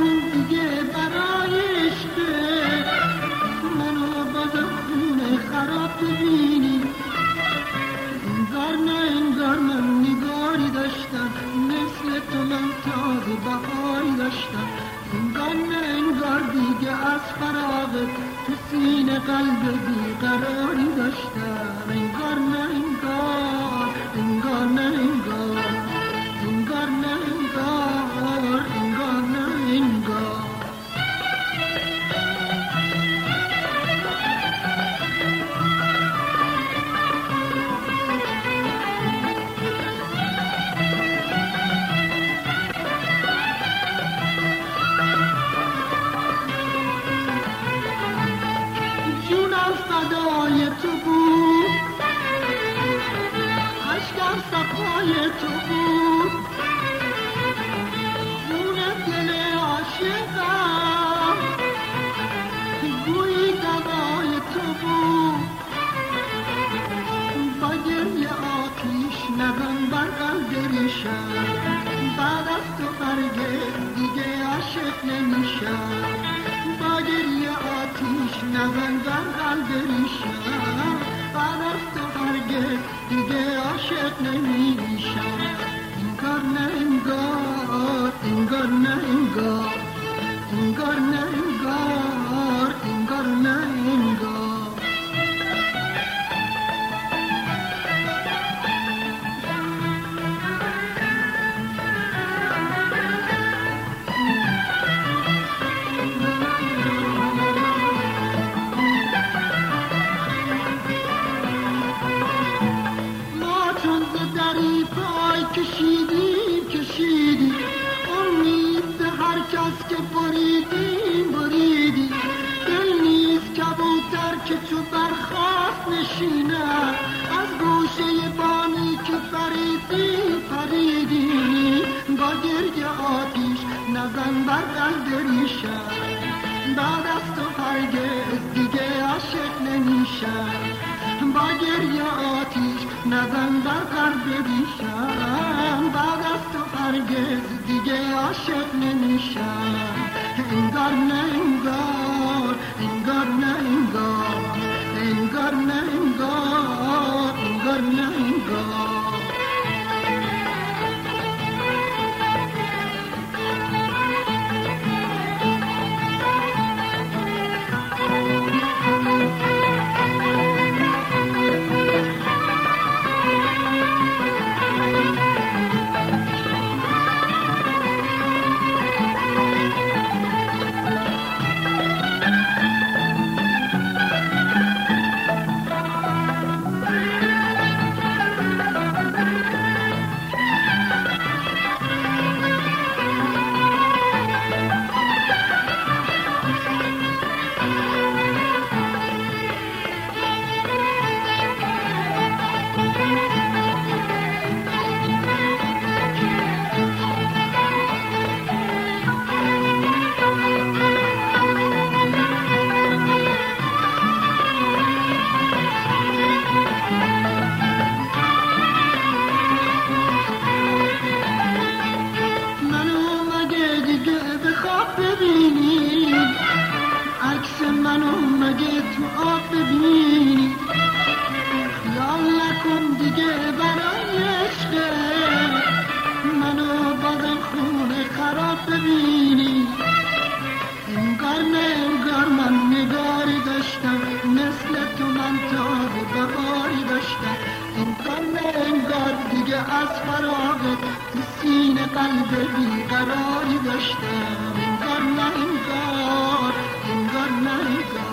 این دیگه برایش که منو بازخونه خراب می‌کنی این گرمه این گرمه نگاری داشت من مثل تو من تازه بهاری داشت این گرمه این گرده که از فرارت تو سینه قلبم دیگر آری داشت این گر بعد از هرگز دیگه عاشق نمیشم با گریه آتیش نزن بر قلب ریشم بعد از هرگز دیگه عاشق نمیشم انگار نه انگار انگار نه انگار انگار نه دری پای کشیدیم کشیدیم امید هر کس که بریدیم بریدیم دل نیست کبوتر که چو برخواست نشیند از گوشه بانی که فریدیم فریدیم با گرگ آتیش نزن بر قلب ریشم بعد از تو هرگز دیگه عاشق نمیشم با گریه آتیش نزن بر قلب ریشم بعد از تو هرگز دیگه عاشق نمیشم. انگار نه انگار انگار نه انگار. مگه تو آب ببینی؟ خیال نکن دیگه برای عشقه منو بازم خونه خراب ببینی. انگار نه انگار من نگاری داشتم. مثل تو من تازه بهاری داشتم. انگار نه انگار دیگه از فراغت تو سینه قلب بیقراری داشتم. انگار نه انگار انگار نه انگار.